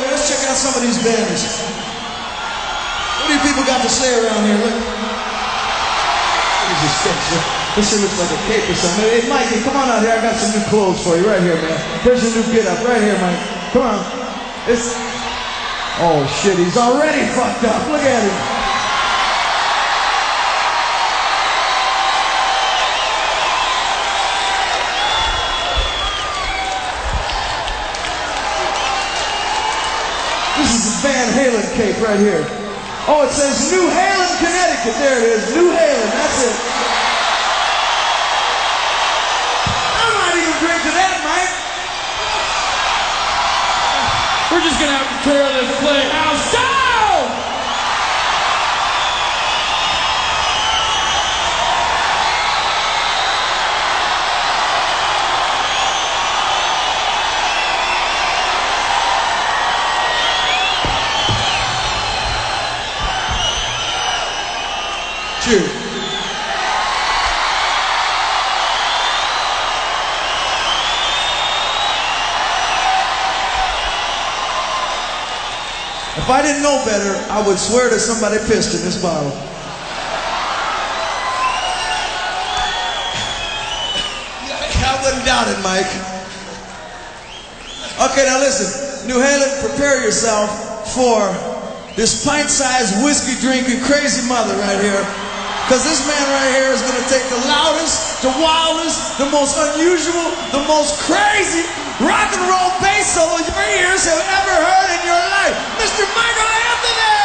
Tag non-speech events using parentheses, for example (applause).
let's check out some of these bands. What do you people got to say around here? Look. This shit looks like a cape or something. Hey, Mikey, come on out here. I got some new clothes for you right here, man. Here's your new get up right here, Mike. Come on. It's. Oh shit, he's already fucked up. Look at him. Is the Van Halen cape right here. Oh, it says New Halen, Connecticut. There it is. New Halen. If I didn't know better, I would swear that somebody pissed in this bottle. (laughs) I wouldn't doubt it, Mike. Okay, now listen. New Halen, prepare yourself for this pint-sized whiskey drinking crazy mother right here. Because this man right here is going to take the loudest, the wildest, the most unusual, the most crazy rock and roll bass solo your ears have ever heard in your life. Mr. Michael Anthony!